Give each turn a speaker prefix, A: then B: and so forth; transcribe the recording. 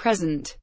A: present.